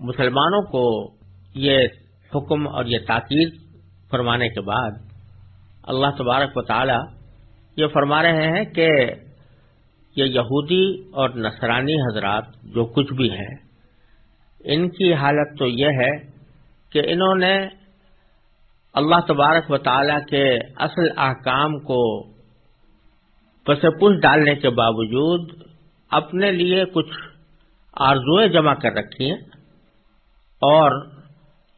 مسلمانوں کو یہ حکم اور یہ تاکید فرمانے کے بعد اللہ تبارک و تعالی یہ فرما رہے ہیں کہ یہ یہودی اور نصرانی حضرات جو کچھ بھی ہیں، ان کی حالت تو یہ ہے کہ انہوں نے اللہ تبارک و تعالی کے اصل احکام کو پس پش ڈالنے کے باوجود اپنے لیے کچھ آرزویں جمع کر رکھی ہیں۔ اور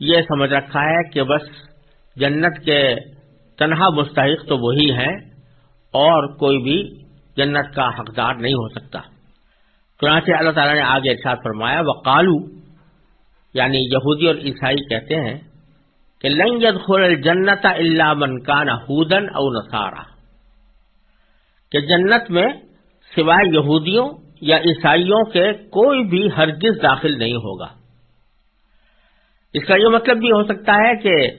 یہ سمجھ رکھا ہے کہ بس جنت کے تنہا مستحق تو وہی ہیں اور کوئی بھی جنت کا حقدار نہیں ہو سکتا۔ چنانچہ اللہ تعالیٰ نے آگے ارشاد فرمایا وہ کالو یعنی یہودی اور عیسائی کہتے ہیں کہ لنگ خل جنت اللہ منکان ہودن او نسارا کہ جنت میں سوائے یہودیوں یا عیسائیوں کے کوئی بھی ہرگز داخل نہیں ہوگا۔ اس کا یہ مطلب بھی ہو سکتا ہے کہ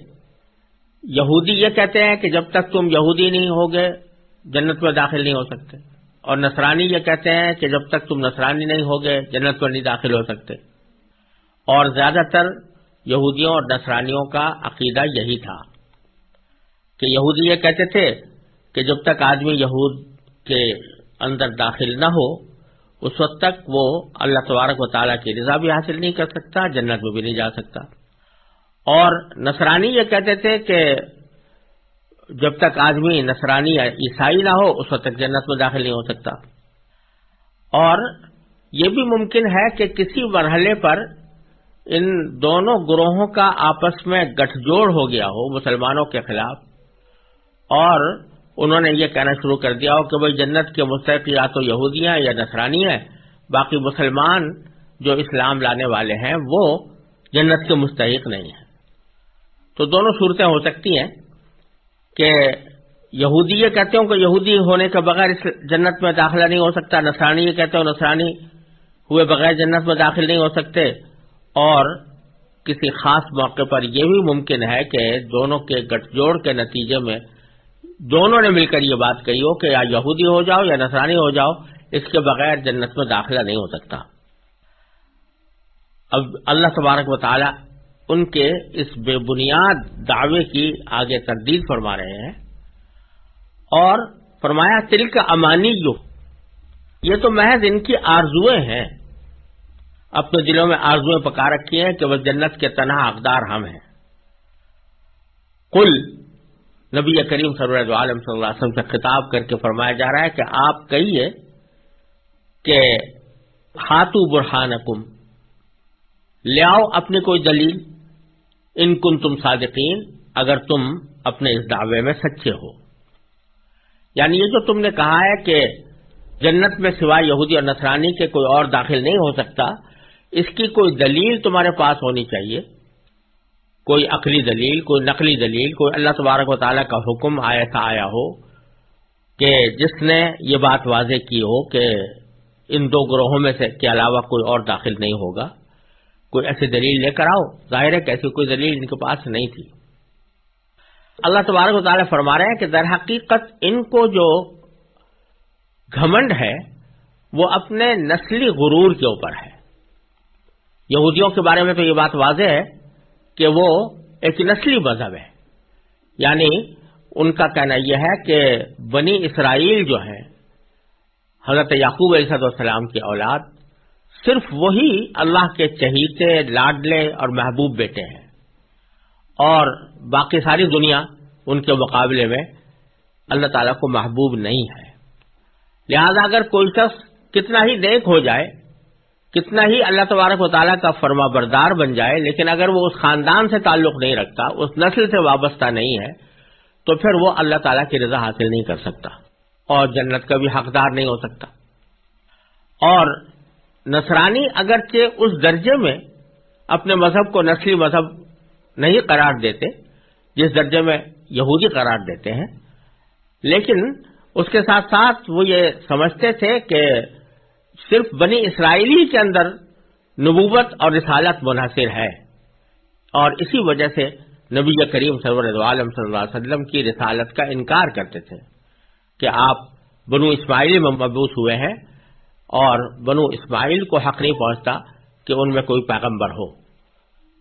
یہودی یہ کہتے ہیں کہ جب تک تم یہودی نہیں ہوگے، جنت میں داخل نہیں ہو سکتے۔ اور نصرانی یہ کہتے ہیں کہ جب تک تم نصرانی نہیں ہوگے، جنت میں نہیں داخل ہو سکتے۔ اور زیادہ تر یہودیوں اور نصرانیوں کا عقیدہ یہی تھا کہ یہودی یہ کہتے تھے کہ جب تک آدمی یہود کے اندر داخل نہ ہو، اس وقت تک وہ اللہ تبارک و تعالیٰ کی رضا بھی حاصل نہیں کر سکتا، جنت میں بھی نہیں جا سکتا۔ اور نصرانی یہ کہتے تھے کہ جب تک آدمی نصرانی یا عیسائی نہ ہو، اس وقت تک جنت میں داخل نہیں ہو سکتا۔ اور یہ بھی ممکن ہے کہ کسی مرحلے پر ان دونوں گروہوں کا آپس میں گٹھ جوڑ ہو گیا ہو، مسلمانوں کے خلاف۔ اور انہوں نے یہ کہنا شروع کر دیا ہو کہ بھائی جنت کے مستحق یا تو یہودیاں یا نصرانی ہیں، باقی مسلمان جو اسلام لانے والے ہیں، وہ جنت کے مستحق نہیں ہیں۔ تو دونوں صورتیں ہو سکتی ہیں کہ یہودی یہ کہتے ہوں کہ یہودی ہونے کے بغیر اس جنت میں داخلہ نہیں ہو سکتا نسرانی یہ کہتے ہو نسرانی ہوئے بغیر جنت میں داخل نہیں ہو سکتے۔ اور کسی خاص موقع پر یہ بھی ممکن ہے کہ دونوں کے گٹھ جوڑ کے نتیجے میں دونوں نے مل کر یہ بات کہی ہو کہ یا یہودی ہو جاؤ یا نسرانی ہو جاؤ، اس کے بغیر جنت میں داخلہ نہیں ہو سکتا۔ اب اللہ تبارک و تعالی ان کے اس بے بنیاد دعوے کی آگے تردید فرما رہے ہیں اور فرمایا تل کا امانی جو یہ تو محض ان کی آرزویں ہیں۔ اپنے دلوں میں آرزویں پکا رکھی ہیں کہ وہ جنت کے تنہا اقدار ہم ہیں۔ کل نبی کریم صلی اللہ عالم صلی اللہ علیہ وسلم سے خطاب کر کے فرمایا جا رہا ہے کہ آپ کہیے کہ ہاتھو برہان کم لیاؤ اپنی کوئی دلیل ان کن تم صادقین اگر تم اپنے اس دعوے میں سچے ہو۔ یعنی یہ جو تم نے کہا ہے کہ جنت میں سوائے یہودی اور نصرانی کے کوئی اور داخل نہیں ہو سکتا، اس کی کوئی دلیل تمہارے پاس ہونی چاہیے۔ کوئی عقلی دلیل، کوئی نقلی دلیل، کوئی اللہ تبارک و تعالیٰ کا حکم آیا تھا آیا ہو کہ جس نے یہ بات واضح کی ہو کہ ان دو گروہوں میں سے کے علاوہ کوئی اور داخل نہیں ہوگا۔ کوئی ایسی دلیل لے کر آؤ، ظاہر ہے کہ ایسی کوئی دلیل ان کے پاس نہیں تھی۔ اللہ تبارک و تعالیٰ فرما رہے ہیں کہ در حقیقت ان کو جو گھمنڈ ہے، وہ اپنے نسلی غرور کے اوپر ہے۔ یہودیوں کے بارے میں تو یہ بات واضح ہے کہ وہ ایک نسلی مذہب ہے۔ یعنی ان کا کہنا یہ ہے کہ بنی اسرائیل جو ہے حضرت یعقوب علیہ السلام کی اولاد صرف وہی اللہ کے چہیتے، لاڈلے اور محبوب بیٹے ہیں۔ اور باقی ساری دنیا ان کے مقابلے میں اللہ تعالیٰ کو محبوب نہیں ہے۔ لہذا اگر کوئی شخص کتنا ہی نیک ہو جائے، کتنا ہی اللہ تبارک و تعالیٰ کا فرما بردار بن جائے، لیکن اگر وہ اس خاندان سے تعلق نہیں رکھتا، اس نسل سے وابستہ نہیں ہے، تو پھر وہ اللہ تعالیٰ کی رضا حاصل نہیں کر سکتا اور جنت کا بھی حقدار نہیں ہو سکتا۔ اور نصرانی اگرچہ اس درجے میں اپنے مذہب کو نسلی مذہب نہیں قرار دیتے، جس درجے میں یہودی قرار دیتے ہیں، لیکن اس کے ساتھ ساتھ وہ یہ سمجھتے تھے کہ صرف بنی اسرائیلی کے اندر نبوت اور رسالت منحصر ہے۔ اور اسی وجہ سے نبی کریم صلی عالم صلی اللہ علیہ وسلم کی رسالت کا انکار کرتے تھے کہ آپ بنو اسماعیلی میں مبوس ہوئے ہیں۔ اور بنو اسماعیل کو حق نہیں پہنچتا کہ ان میں کوئی پیغمبر ہو۔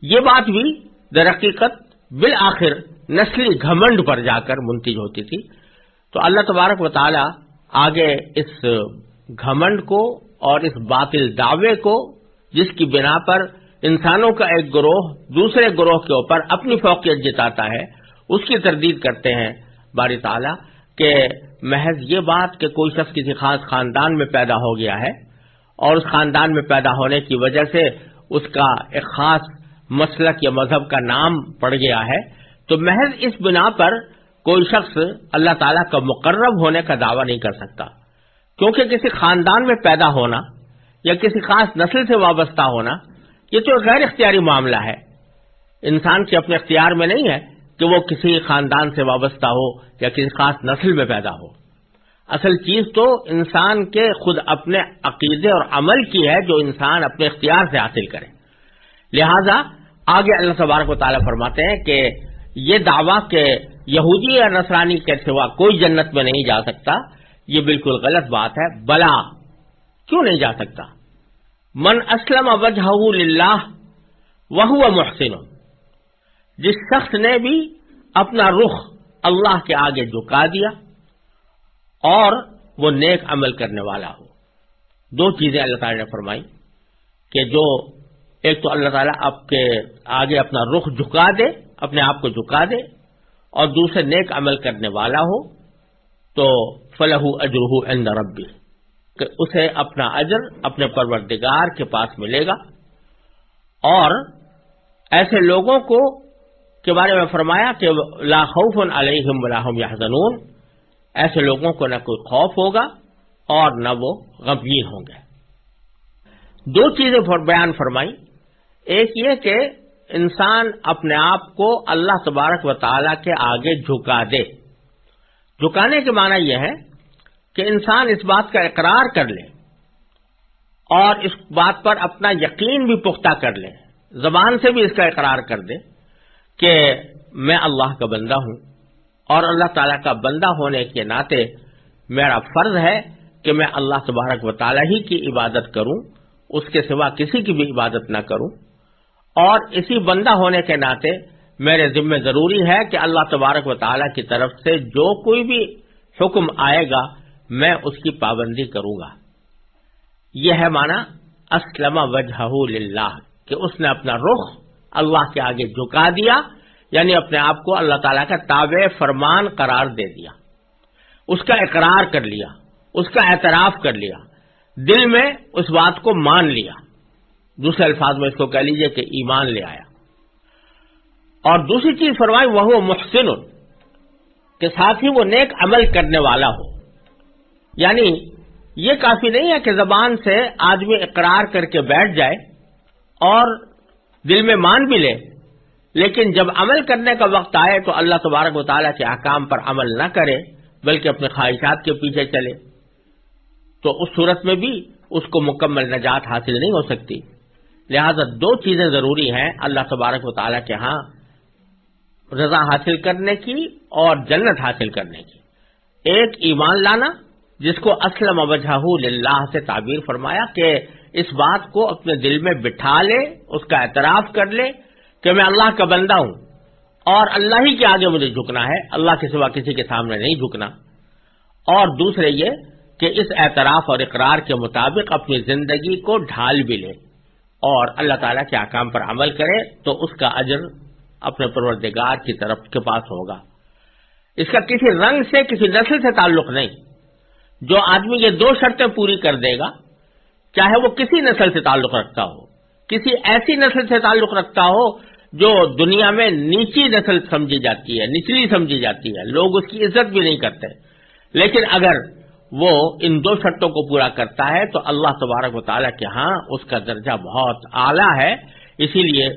یہ بات بھی درقیقت بالآخر نسلی گھمنڈ پر جا کر منتج ہوتی تھی۔ تو اللہ تبارک و تعالی آگے اس گھمنڈ کو اور اس باطل دعوے کو، جس کی بنا پر انسانوں کا ایک گروہ دوسرے گروہ کے اوپر اپنی فوقیت جتاتا ہے، اس کی تردید کرتے ہیں باری تعالیٰ کہ محض یہ بات کہ کوئی شخص کسی خاص خاندان میں پیدا ہو گیا ہے اور اس خاندان میں پیدا ہونے کی وجہ سے اس کا ایک خاص مسلک یا مذہب کا نام پڑ گیا ہے، تو محض اس بنا پر کوئی شخص اللہ تعالیٰ کا مقرب ہونے کا دعویٰ نہیں کر سکتا۔ کیونکہ کسی خاندان میں پیدا ہونا یا کسی خاص نسل سے وابستہ ہونا، یہ تو غیر اختیاری معاملہ ہے۔ انسان کے اپنے اختیار میں نہیں ہے۔ کہ وہ کسی خاندان سے وابستہ ہو یا کسی خاص نسل میں پیدا ہو۔ اصل چیز تو انسان کے خود اپنے عقیدے اور عمل کی ہے جو انسان اپنے اختیار سے حاصل کرے۔ لہذا آگے اللہ تبارک و تعالیٰ فرماتے ہیں کہ یہ دعویٰ کہ یہودی یا نصرانی کے سوا کوئی جنت میں نہیں جا سکتا، یہ بالکل غلط بات ہے۔ بلا، کیوں نہیں جا سکتا؟ من اسلم وجہ للہ وہ محسن۔ جس شخص نے بھی اپنا رخ اللہ کے آگے جھکا دیا اور وہ نیک عمل کرنے والا ہو۔ دو چیزیں اللہ تعالی نے فرمائی کہ جو ایک تو اللہ تعالیٰ آپ کے آگے اپنا رخ جھکا دے، اپنے آپ کو جھکا دے اور دوسرے نیک عمل کرنے والا ہو تو فلح اجرح عند ربی، کہ اسے اپنا اجر اپنے پروردگار کے پاس ملے گا اور ایسے لوگوں کو کے بارے میں فرمایا کہ لا خوف علیہم ولاحم یحزنون۔ ایسے لوگوں کو نہ کوئی خوف ہوگا اور نہ وہ غمگین ہوں گے۔ دو چیزیں بیان فرمائی۔ ایک یہ کہ انسان اپنے آپ کو اللہ تبارک و تعالی کے آگے جھکا دے۔ جھکانے کے معنی یہ ہے کہ انسان اس بات کا اقرار کر لے اور اس بات پر اپنا یقین بھی پختہ کر لے۔ زبان سے بھی اس کا اقرار کر دے۔ کہ میں اللہ کا بندہ ہوں اور اللہ تعالیٰ کا بندہ ہونے کے ناطے میرا فرض ہے کہ میں اللہ تبارک و تعالیٰ ہی کی عبادت کروں، اس کے سوا کسی کی بھی عبادت نہ کروں۔ اور اسی بندہ ہونے کے ناطے میرے ذمہ ضروری ہے کہ اللہ تبارک و تعالیٰ کی طرف سے جو کوئی بھی حکم آئے گا، میں اس کی پابندی کروں گا۔ یہ ہے مانا اسلم وجہ للہ، کہ اس نے اپنا رخ اللہ کے آگے جھکا دیا یعنی اپنے آپ کو اللہ تعالیٰ کا تابع فرمان قرار دے دیا۔ اس کا اقرار کر لیا، اس کا اعتراف کر لیا، دل میں اس بات کو مان لیا۔ دوسرے الفاظ میں اس کو کہہ لیجیے کہ ایمان لے آیا۔ اور دوسری چیز فرمائی وہ محسن کے ساتھ ہی وہ نیک عمل کرنے والا ہو۔ یعنی یہ کافی نہیں ہے کہ زبان سے آدمی اقرار کر کے بیٹھ جائے اور دل میں مان بھی لے۔ لیکن جب عمل کرنے کا وقت آئے تو اللہ تبارک و تعالیٰ کے احکام پر عمل نہ کرے، بلکہ اپنے خواہشات کے پیچھے چلے۔ تو اس صورت میں بھی اس کو مکمل نجات حاصل نہیں ہو سکتی۔ لہذا دو چیزیں ضروری ہیں اللہ تبارک و تعالیٰ کے ہاں رضا حاصل کرنے کی اور جنت حاصل کرنے کی۔ ایک ایمان لانا، جس کو اسلم وجہ للہ سے تعبیر فرمایا کہ اس بات کو اپنے دل میں بٹھا لے، اس کا اعتراف کر لے کہ میں اللہ کا بندہ ہوں۔ اور اللہ ہی کے آگے مجھے جھکنا ہے، اللہ کے سوا کسی کے سامنے نہیں جھکنا۔ اور دوسرے یہ کہ اس اعتراف اور اقرار کے مطابق اپنی زندگی کو ڈھال بھی لے۔ اور اللہ تعالیٰ کے احکام پر عمل کرے تو اس کا اجر اپنے پروردگار کی طرف کے پاس ہوگا۔ اس کا کسی رنگ سے، کسی نسل سے تعلق نہیں۔ جو آدمی یہ دو شرطیں پوری کر دے گا چاہے وہ کسی نسل سے تعلق رکھتا ہو، کسی ایسی نسل سے تعلق رکھتا ہو جو دنیا میں نیچی نسل سمجھی جاتی ہے، نچلی سمجھی جاتی ہے۔ لوگ اس کی عزت بھی نہیں کرتے۔ لیکن اگر وہ ان دو شرطوں کو پورا کرتا ہے تو اللہ تبارک و تعالیٰ کے ہاں اس کا درجہ بہت اعلیٰ ہے۔ اسی لیے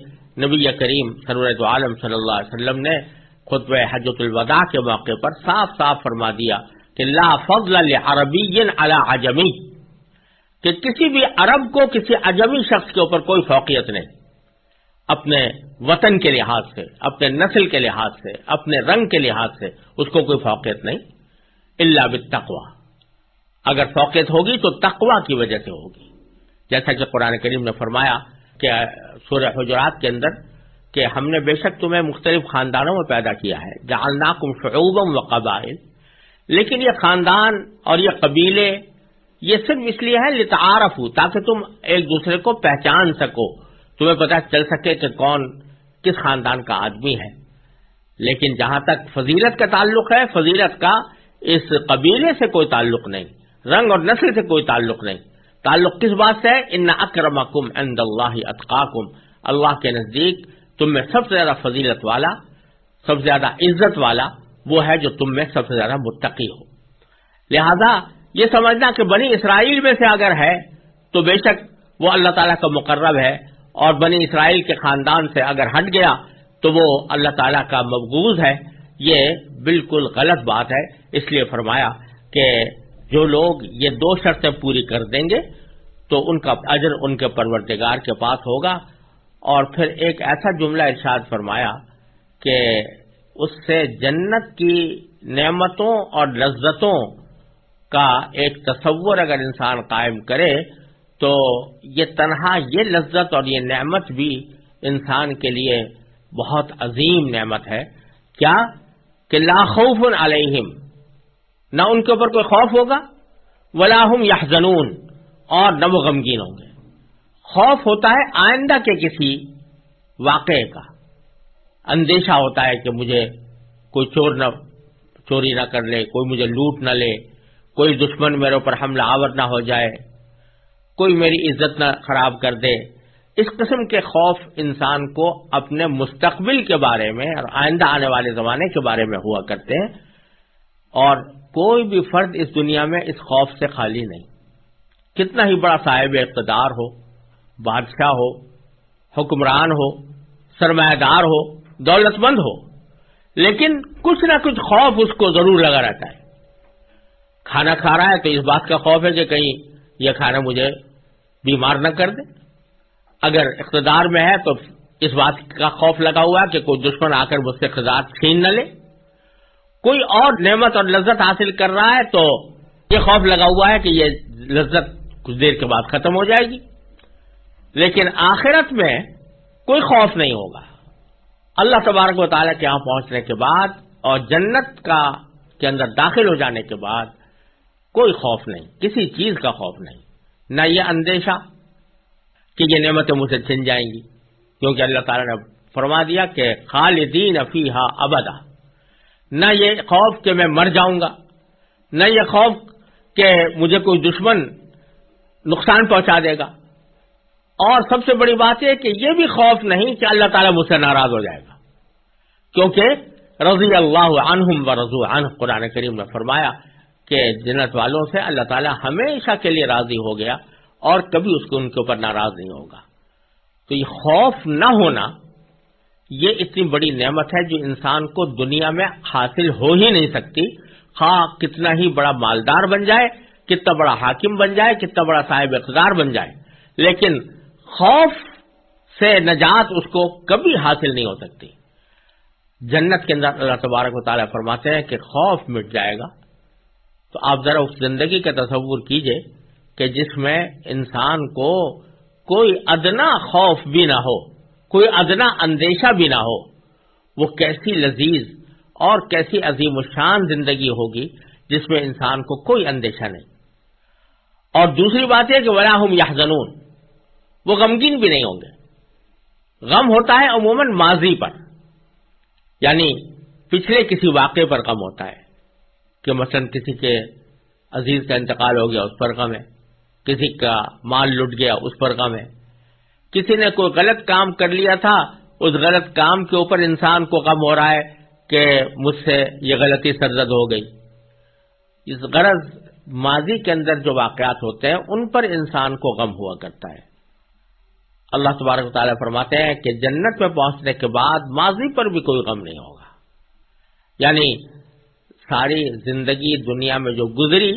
نبی کریم سرورت عالم صلی اللہ علیہ وسلم نے خطب حجت الوداع کے موقع پر صاف صاف فرما دیا کہ لا فضل عربی علی عجمی۔ کہ کسی بھی عرب کو، کسی عجمی شخص کے اوپر کوئی فوقیت نہیں۔ اپنے وطن کے لحاظ سے، اپنے نسل کے لحاظ سے، اپنے رنگ کے لحاظ سے اس کو کوئی فوقیت نہیں۔ اللہ بالتقوی۔ اگر فوقیت ہوگی تو تقوا کی وجہ سے ہوگی۔ جیسا کہ قرآن کریم نے فرمایا کہ سورہ حجرات کے اندر کہ ہم نے بے شک تمہیں مختلف خاندانوں میں پیدا کیا ہے۔ جعلناکم شعوبا و قبائل لیکن یہ خاندان اور یہ قبیلے یہ صرف اس لیے ہے لتعارف ہو تاکہ تم ایک دوسرے کو پہچان سکو۔ تمہیں پتہ چل سکے کہ کون کس خاندان کا آدمی ہے۔ لیکن جہاں تک فضیلت کا تعلق ہے، فضیلت کا اس قبیلے سے کوئی تعلق نہیں، رنگ اور نسل سے کوئی تعلق نہیں۔ تعلق کس بات سے ہے؟ ان اکرمکم عند اللہ اتقاکم اللہ کے نزدیک تم میں سب سے زیادہ فضیلت والا، سب سے زیادہ عزت والا وہ ہے جو تم میں سب سے زیادہ متقی ہو۔ لہذا یہ سمجھنا کہ بنی اسرائیل میں سے اگر ہے، تو بے شک وہ اللہ تعالیٰ کا مقرب ہے، اور بنی اسرائیل کے خاندان سے اگر ہٹ گیا، تو وہ اللہ تعالیٰ کا مقبوض ہے۔ یہ بالکل غلط بات ہے۔ اس لیے فرمایا کہ جو لوگ یہ دو شرطیں پوری کر دیں گے، تو ان کا اجر ان کے پرورتگار کے پاس ہوگا۔ اور پھر ایک ایسا جملہ ارشاد فرمایا کہ اس سے جنت کی نعمتوں اور لذتوں کا ایک تصور اگر انسان قائم کرے، تو یہ تنہا، یہ لذت اور یہ نعمت بھی انسان کے لیے بہت عظیم نعمت ہے۔ کیا؟ کہ لاخوف علیہم، نہ ان کے اوپر کوئی خوف ہوگا؟ ولاحم یا اور نہ وہ غمگین ہوں گے۔ خوف ہوتا ہے آئندہ کے کسی واقعے کا۔ اندیشہ ہوتا ہے کہ مجھے کوئی چور نہ، چوری نہ کر لے، کوئی مجھے لوٹ نہ لے۔ کوئی دشمن میرے اوپر حملہ آور نہ ہو جائے، کوئی میری عزت نہ خراب کر دے۔ اس قسم کے خوف انسان کو اپنے مستقبل کے بارے میں اور آئندہ آنے والے زمانے کے بارے میں ہوا کرتے ہیں۔ اور کوئی بھی فرد اس دنیا میں اس خوف سے خالی نہیں۔ کتنا ہی بڑا صاحب اقتدار ہو، بادشاہ ہو، حکمران ہو سرمایہ دار ہو دولت مند ہو، لیکن کچھ نہ کچھ خوف اس کو ضرور لگا رہتا ہے۔ کھانا کھا رہا ہے تو اس بات کا خوف ہے کہ کہیں یہ کھانا مجھے بیمار نہ کر دے۔ اگر اقتدار میں ہے تو اس بات کا خوف لگا ہوا ہے کہ کوئی دشمن آ کر مجھ سے اقتدار چھین نہ لے۔ کوئی اور نعمت اور لذت حاصل کر رہا ہے تو یہ خوف لگا ہوا ہے کہ یہ لذت کچھ دیر کے بعد ختم ہو جائے گی۔ لیکن آخرت میں کوئی خوف نہیں ہوگا۔ اللہ تبارک و تعالیٰ کے یہاں پہنچنے کے بعد اور جنت کا کے اندر داخل ہو جانے کے بعد کوئی خوف نہیں، کسی چیز کا خوف نہیں۔ نہ یہ اندیشہ کہ یہ نعمتیں مجھے چھن جائیں گی، کیونکہ اللہ تعالیٰ نے فرما دیا کہ خالدین افیحا ابدا۔ نہ یہ خوف کہ میں مر جاؤں گا، نہ یہ خوف کہ مجھے کوئی دشمن نقصان پہنچا دے گا۔ اور سب سے بڑی بات یہ کہ یہ بھی خوف نہیں کہ اللہ تعالیٰ مجھ سے ناراض ہو جائے گا۔ کیونکہ رضی اللہ عنہم و رضو عنہ قرآن کریم نے فرمایا کہ جنت والوں سے اللہ تعالیٰ ہمیشہ کے لیے راضی ہو گیا اور کبھی اس کو ان کے اوپر ناراض نہیں ہوگا۔ تو یہ خوف نہ ہونا یہ اتنی بڑی نعمت ہے جو انسان کو دنیا میں حاصل ہو ہی نہیں سکتی۔ خواہ کتنا ہی بڑا مالدار بن جائے، کتنا بڑا حاکم بن جائے، کتنا بڑا صاحب اقتدار بن جائے۔ لیکن خوف سے نجات اس کو کبھی حاصل نہیں ہو سکتی۔ جنت کے اندر اللہ تبارک و تعالیٰ فرماتے ہیں کہ خوف مٹ جائے گا۔ تو آپ ذرا اس زندگی کا تصور کیجیے کہ جس میں انسان کو کوئی ادنا خوف بھی نہ ہو، کوئی ادنا اندیشہ بھی نہ ہو، وہ کیسی لذیذ اور کیسی عظیم الشان زندگی ہوگی جس میں انسان کو کوئی اندیشہ نہیں۔ اور دوسری بات یہ کہ ولاحم یا وہ غمگین بھی نہیں ہوں گے۔ غم ہوتا ہے عموماً ماضی پر یعنی پچھلے کسی واقعے پر غم ہوتا ہے۔ کہ مثلا کسی کے عزیز کا انتقال ہو گیا اس پر غم ہے کسی کا مال لٹ گیا اس پر غم ہے کسی نے کوئی غلط کام کر لیا تھا، اس غلط کام کے اوپر انسان کو غم ہو رہا ہے کہ مجھ سے یہ غلطی سرزد ہو گئی۔ اس غرض ماضی کے اندر جو واقعات ہوتے ہیں، ان پر انسان کو غم ہوا کرتا ہے۔ اللہ تبارک تعالیٰ فرماتے ہیں کہ جنت میں پہنچنے کے بعد ماضی پر بھی کوئی غم نہیں ہوگا۔ یعنی ساری زندگی دنیا میں جو گزری،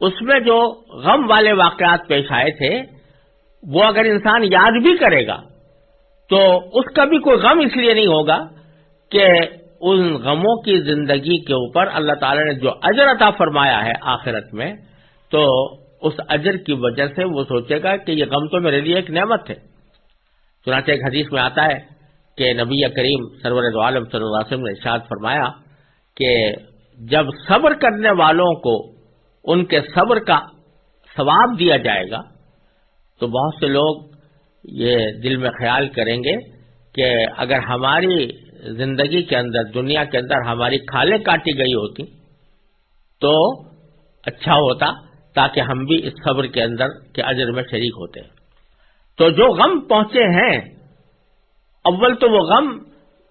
اس میں جو غم والے واقعات پیش آئے تھے، وہ اگر انسان یاد بھی کرے گا، تو اس کا بھی کوئی غم اس لیے نہیں ہوگا کہ ان غموں کی زندگی کے اوپر اللہ تعالی نے جو اجر عطا فرمایا ہے آخرت میں، تو اس اجر کی وجہ سے وہ سوچے گا کہ یہ غم تو میرے لیے ایک نعمت ہے۔ چنانچہ ایک حدیث میں آتا ہے کہ نبی کریم سرور عالم صلی اللہ علیہ وسلم نے ارشاد فرمایا کہ جب صبر کرنے والوں کو ان کے صبر کا ثواب دیا جائے گا، تو بہت سے لوگ یہ دل میں خیال کریں گے کہ اگر ہماری زندگی کے اندر، دنیا کے اندر ہماری کھالیں کاٹی گئی ہوتی تو اچھا ہوتا، تاکہ ہم بھی اس صبر کے اندر کے اجر میں شریک ہوتے۔ تو جو غم پہنچے ہیں، اول تو وہ غم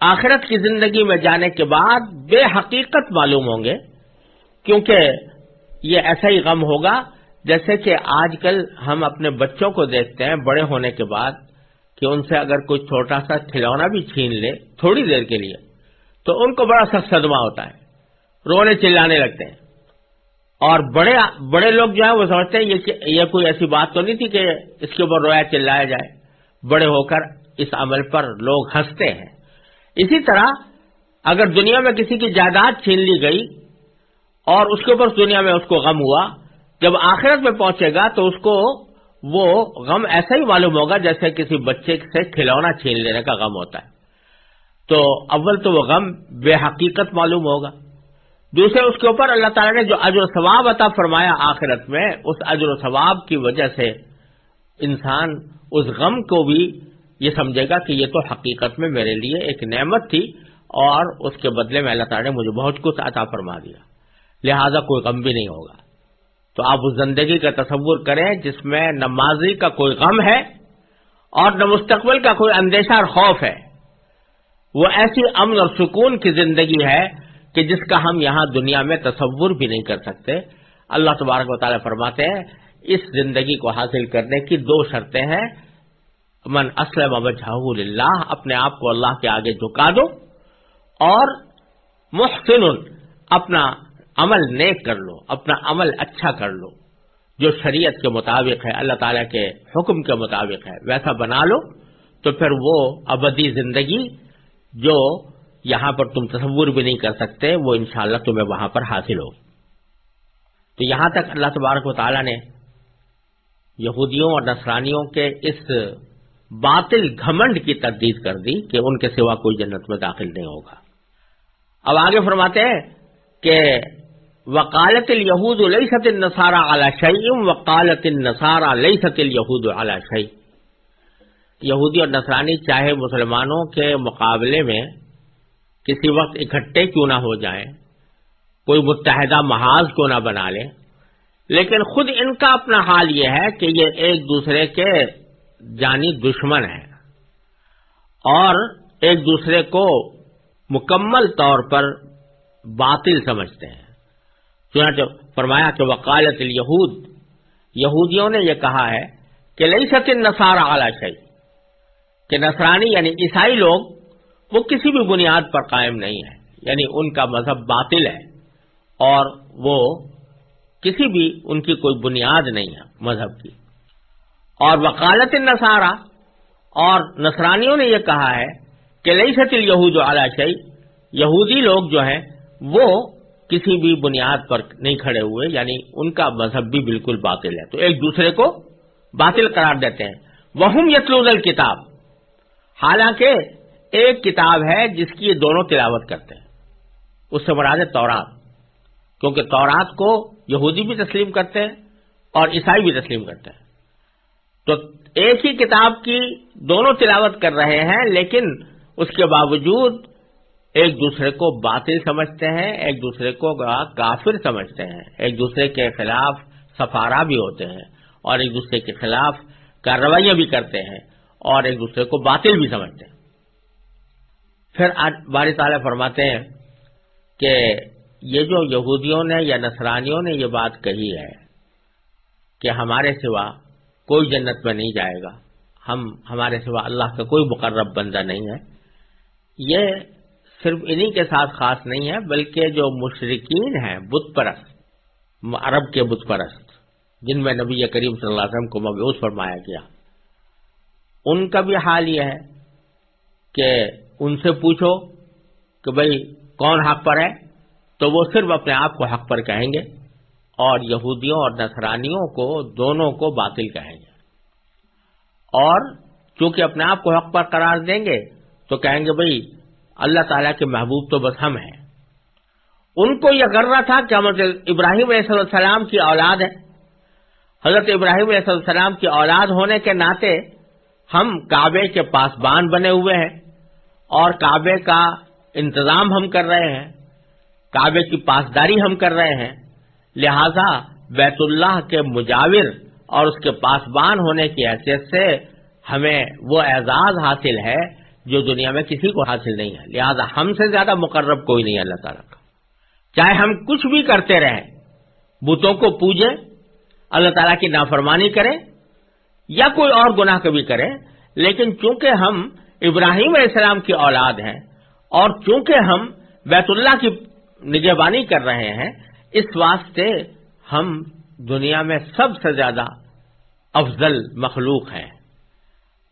آخرت کی زندگی میں جانے کے بعد بے حقیقت معلوم ہوں گے، کیونکہ یہ ایسا ہی غم ہوگا جیسے کہ آج کل ہم اپنے بچوں کو دیکھتے ہیں بڑے ہونے کے بعد کہ ان سے اگر کوئی چھوٹا سا کھلونا بھی چھین لے تھوڑی دیر کے لیے، تو ان کو بڑا سخت صدمہ ہوتا ہے، رونے چلانے لگتے ہیں۔ اور بڑے بڑے لوگ جو ہیں وہ سمجھتے ہیں یہ کوئی ایسی بات تو نہیں تھی کہ اس کے اوپر رویا چلایا جائے۔ بڑے ہو کر اس عمل پر لوگ ہنستے ہیں۔ اسی طرح اگر دنیا میں کسی کی جائیداد چھین لی گئی اور اس کے اوپر دنیا میں اس کو غم ہوا، جب آخرت میں پہنچے گا تو اس کو وہ غم ایسا ہی معلوم ہوگا جیسے کسی بچے سے کھلونا چھین لینے کا غم ہوتا ہے۔ تو اول تو وہ غم بے حقیقت معلوم ہوگا۔ دوسرے اس کے اوپر اللہ تعالیٰ نے جو اجر و ثواب عطا فرمایا آخرت میں، اس اجر و ثواب کی وجہ سے انسان اس غم کو بھی یہ سمجھے گا کہ یہ تو حقیقت میں میرے لیے ایک نعمت تھی اور اس کے بدلے میں اللہ تعالیٰ نے مجھے بہت کچھ عطا فرما دیا۔ لہذا کوئی غم بھی نہیں ہوگا۔ تو آپ اس زندگی کا تصور کریں جس میں نہ ماضی کا کوئی غم ہے اور نہ مستقبل کا کوئی اندیشہ اور خوف ہے۔ وہ ایسی امن اور سکون کی زندگی ہے کہ جس کا ہم یہاں دنیا میں تصور بھی نہیں کر سکتے۔ اللہ تبارک و تعالیٰ فرماتے ہیں، اس زندگی کو حاصل کرنے کی دو شرطیں ہیں۔ من اسلم وجہ اللہ اپنے آپ کو اللہ کے آگے جھکا دو اور محسن، اپنا عمل نیک کر لو، اپنا عمل اچھا کر لو، جو شریعت کے مطابق ہے، اللہ تعالیٰ کے حکم کے مطابق ہے، ویسا بنا لو، تو پھر وہ ابدی زندگی جو یہاں پر تم تصور بھی نہیں کر سکتے، وہ انشاءاللہ تمہیں وہاں پر حاصل ہوگی۔ تو یہاں تک اللہ تبارک و تعالیٰ نے یہودیوں اور نصرانیوں کے اس باطل گھمنڈ کی تردید کر دی کہ ان کے سوا کوئی جنت میں داخل نہیں ہوگا۔ اب آگے فرماتے ہیں کہ وکالت الہود علیہ ست النصارہ اعلی شعیم وکالت النصارہ لئی ست الہود اعلی شعی یہودی اور نصرانی چاہے مسلمانوں کے مقابلے میں کسی وقت اکٹھے کیوں نہ ہو جائیں، کوئی متحدہ محاذ کیوں نہ بنا لیں، لیکن خود ان کا اپنا حال یہ ہے کہ یہ ایک دوسرے کے جانی دشمن ہیں اور ایک دوسرے کو مکمل طور پر باطل سمجھتے ہیں۔ چنانچہ فرمایا کہ وکالت یہود یہودیوں نے یہ کہا ہے کہ لئی سکن نسارا اعلی شہی کہ نصرانی یعنی عیسائی لوگ، وہ کسی بھی بنیاد پر قائم نہیں ہے یعنی ان کا مذہب باطل ہے اور وہ کسی بھی ان کی کوئی بنیاد نہیں ہے مذہب کی۔ اور وکالت نصارہ اور نصرانیوں نے یہ کہا ہے کہ لئی ستل یہود اعلی شعی یہودی لوگ جو ہیں، وہ کسی بھی بنیاد پر نہیں کھڑے ہوئے یعنی ان کا مذہب بھی بالکل باطل ہے۔ تو ایک دوسرے کو باطل قرار دیتے ہیں۔ وہ یتلون الکتاب حالانکہ ایک کتاب ہے جس کی یہ دونوں تلاوت کرتے ہیں۔ اس سے مراد ہے تورات۔ کیونکہ تورات کو یہودی بھی تسلیم کرتے ہیں اور عیسائی بھی تسلیم کرتے ہیں۔ تو ایک ہی کتاب کی دونوں تلاوت کر رہے ہیں، لیکن اس کے باوجود ایک دوسرے کو باطل سمجھتے ہیں، ایک دوسرے کو کافر سمجھتے ہیں، ایک دوسرے کے خلاف سفارا بھی ہوتے ہیں، اور ایک دوسرے کے خلاف کارروائیاں بھی کرتے ہیں، اور ایک دوسرے کو باطل بھی سمجھتے ہیں۔ پھر باری تعالیٰ فرماتے ہیں کہ یہ جو یہودیوں نے یا نصرانیوں نے یہ بات کہی ہے کہ ہمارے سوا کوئی جنت میں نہیں جائے گا۔ ہم، ہمارے سوا اللہ کا کوئی مقرب بندہ نہیں ہے۔ یہ صرف انہی کے ساتھ خاص نہیں ہے، بلکہ جو مشرقین ہیں، بت پرست، عرب کے بت پرست، جن میں نبی کریم صلی اللہ علیہ وسلم کو مبعوث فرمایا گیا۔ ان کا بھی حال یہ ہے کہ ان سے پوچھو کہ بھائی کون حق پر ہے؟ تو وہ صرف اپنے آپ کو حق پر کہیں گے۔ اور یہودیوں اور نصرانیوں کو دونوں کو باطل کہیں گے۔ اور چونکہ اپنے آپ کو حق پر قرار دیں گے، تو کہیں گے بھائی اللہ تعالیٰ کے محبوب تو بس ہم ہیں۔ ان کو یہ کر رہا تھا کہ حضرت ابراہیم علیہ السلام کی اولاد ہے۔ حضرت ابراہیم علیہ السلام کی اولاد ہونے کے ناطے ہم کعبے کے پاسبان بنے ہوئے ہیں اور کعبے کا انتظام ہم کر رہے ہیں، کعبے کی پاسداری ہم کر رہے ہیں۔ لہذا بیت اللہ کے مجاور اور اس کے پاسبان ہونے کی حیثیت سے ہمیں وہ اعزاز حاصل ہے جو دنیا میں کسی کو حاصل نہیں ہے۔ لہذا ہم سے زیادہ مقرب کوئی نہیں اللہ تعالیٰ کا۔ چاہے ہم کچھ بھی کرتے رہیں، بتوں کو پوجیں، اللہ تعالیٰ کی نافرمانی کریں یا کوئی اور گناہ کبھی کریں، لیکن چونکہ ہم ابراہیم علیہ السلام کی اولاد ہیں اور چونکہ ہم بیت اللہ کی نگہبانی کر رہے ہیں اس واسطے ہم دنیا میں سب سے زیادہ افضل مخلوق ہیں۔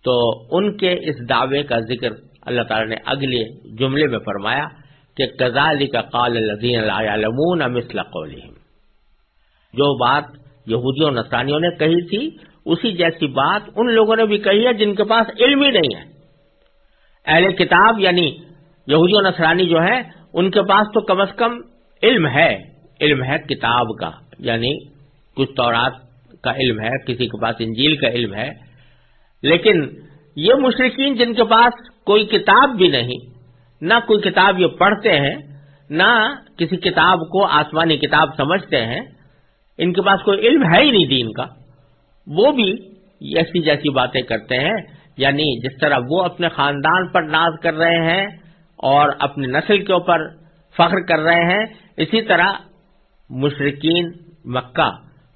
تو ان کے اس دعوے کا ذکر اللہ تعالی نے اگلے جملے میں فرمایا کہ کزالی کا قال الزین مثل قولہم۔ جو بات یہودیوں نسانیوں نے کہی تھی، اسی جیسی بات ان لوگوں نے بھی کہی ہے جن کے پاس علم ہی نہیں ہے۔ اہل کتاب یعنی یہودی و نسرانی جو ہے ان کے پاس تو کم از کم علم ہے۔ علم ہے کتاب کا یعنی کچھ تورات کا علم ہے، کسی کے پاس انجیل کا علم ہے، لیکن یہ مشرقین جن کے پاس کوئی کتاب بھی نہیں، نہ کوئی کتاب یہ پڑھتے ہیں، نہ کسی کتاب کو آسمانی کتاب سمجھتے ہیں، ان کے پاس کوئی علم ہے ہی نہیں دین کا۔ وہ بھی ایسی جیسی باتیں کرتے ہیں یعنی جس طرح وہ اپنے خاندان پر ناز کر رہے ہیں اور اپنی نسل کے اوپر فخر کر رہے ہیں، اسی طرح مشرقین مکہ،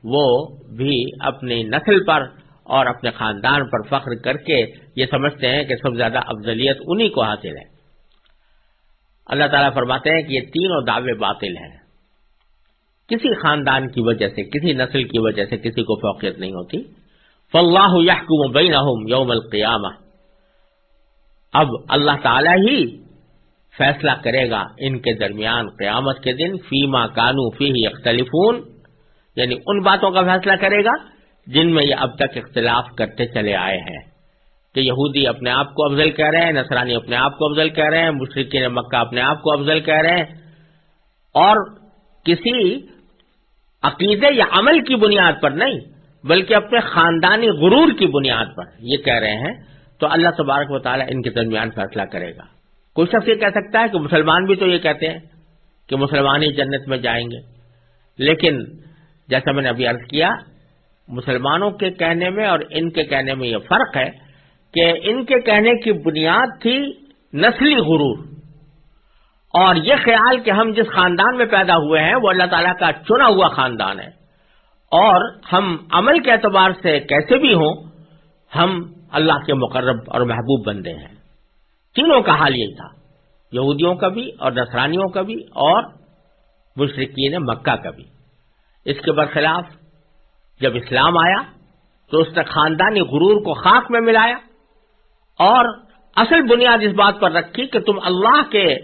وہ بھی اپنی نسل پر اور اپنے خاندان پر فخر کر کے یہ سمجھتے ہیں کہ سب زیادہ افضلیت انہی کو حاصل ہے۔ اللہ تعالیٰ فرماتے ہیں کہ یہ تینوں دعوے باطل ہیں۔ کسی خاندان کی وجہ سے، کسی نسل کی وجہ سے کسی کو فوقیت نہیں ہوتی۔ فلاح یحکم بینہم یوم القیامہ اب اللہ تعالی ہی فیصلہ کرے گا ان کے درمیان قیامت کے دن فیما کانو فی اختلفون یعنی ان باتوں کا فیصلہ کرے گا جن میں یہ اب تک اختلاف کرتے چلے آئے ہیں۔ کہ یہودی اپنے آپ کو افضل کہہ رہے ہیں، نصرانی اپنے آپ کو افضل کہہ رہے ہیں مشرقین مکہ اپنے آپ کو افضل کہہ رہے ہیں۔ اور کسی عقیدے یا عمل کی بنیاد پر نہیں، بلکہ اپنے خاندانی غرور کی بنیاد پر یہ کہہ رہے ہیں۔ تو اللہ تبارک و تعالیٰ ان کے درمیان فیصلہ کرے گا۔ کوئی شخص یہ کہہ سکتا ہے کہ مسلمان بھی تو یہ کہتے ہیں کہ مسلمان ہی جنت میں جائیں گے۔ لیکن جیسا میں نے ابھی عرض کیا، مسلمانوں کے کہنے میں اور ان کے کہنے میں یہ فرق ہے کہ ان کے کہنے کی بنیاد تھی نسلی غرور۔ اور یہ خیال کہ ہم جس خاندان میں پیدا ہوئے ہیں، وہ اللہ تعالیٰ کا چنا ہوا خاندان ہے۔ اور ہم عمل کے اعتبار سے کیسے بھی ہوں، ہم اللہ کے مقرب اور محبوب بندے ہیں۔ تینوں کا حال یہی تھا۔ یہودیوں کا بھی اور نسرانیوں کا بھی اور مشرقین مکہ کا بھی۔ اس کے برخلاف جب اسلام آیا تو اس نے خاندانی غرور کو خاک میں ملایا اور اصل بنیاد اس بات پر رکھی کہ تم اللہ کے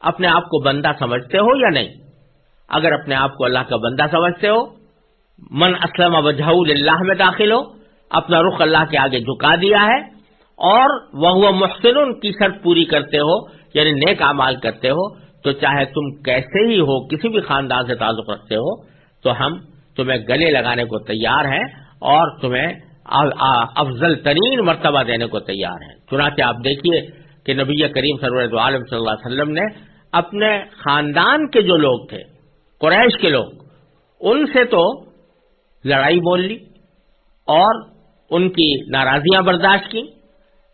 اپنے آپ کو بندہ سمجھتے ہو یا نہیں۔ اگر اپنے آپ کو اللہ کا بندہ سمجھتے ہو، من اسلم وجہ اللہ میں داخل ہو، اپنا رخ اللہ کے آگے جھکا دیا ہے اور وہ محسن کی شرط پوری کرتے ہو یعنی نیک امال کرتے ہو، تو چاہے تم کیسے ہی ہو، کسی بھی خاندان سے تعلق رکھتے ہو، تو ہم تمہیں گلے لگانے کو تیار ہیں اور تمہیں افضل ترین مرتبہ دینے کو تیار ہیں۔ چنانچہ آپ دیکھیے کہ نبی کریم سرور عالم صلی اللہ علیہ وسلم نے اپنے خاندان کے جو لوگ تھے، قریش کے لوگ، ان سے تو لڑائی بول لی اور ان کی ناراضیاں برداشت کی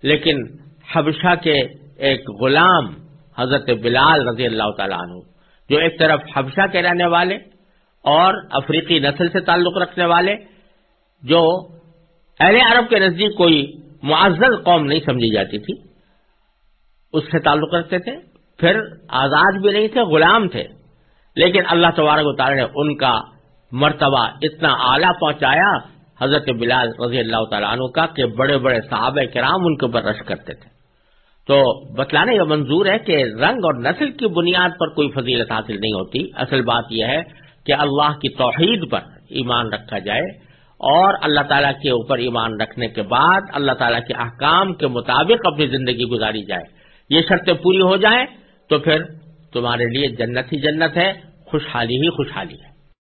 لیکن حبشہ کے ایک غلام حضرت بلال رضی اللہ تعالیٰ عنہ، جو ایک طرف حبشہ کے رہنے والے اور افریقی نسل سے تعلق رکھنے والے، جو اہل عرب کے نزدیک کوئی معزز قوم نہیں سمجھی جاتی تھی، اس سے تعلق رکھتے تھے۔ پھر آزاد بھی نہیں تھے، غلام تھے۔ لیکن اللہ تبارک و تعالی نے ان کا مرتبہ اتنا اعلیٰ پہنچایا حضرت بلال رضی اللہ تعالیٰ عنہ کا کہ بڑے بڑے صحابہ کرام ان کے اوپر رش کرتے تھے۔ تو بتلانے کا منظور ہے کہ رنگ اور نسل کی بنیاد پر کوئی فضیلت حاصل نہیں ہوتی۔ اصل بات یہ ہے کہ اللہ کی توحید پر ایمان رکھا جائے اور اللہ تعالیٰ کے اوپر ایمان رکھنے کے بعد اللہ تعالیٰ کے احکام کے مطابق اپنی زندگی گزاری جائے۔ یہ شرطیں پوری ہو جائیں تو پھر تمہارے لیے جنت ہی جنت ہے، خوشحالی ہی خوشحالی ہے۔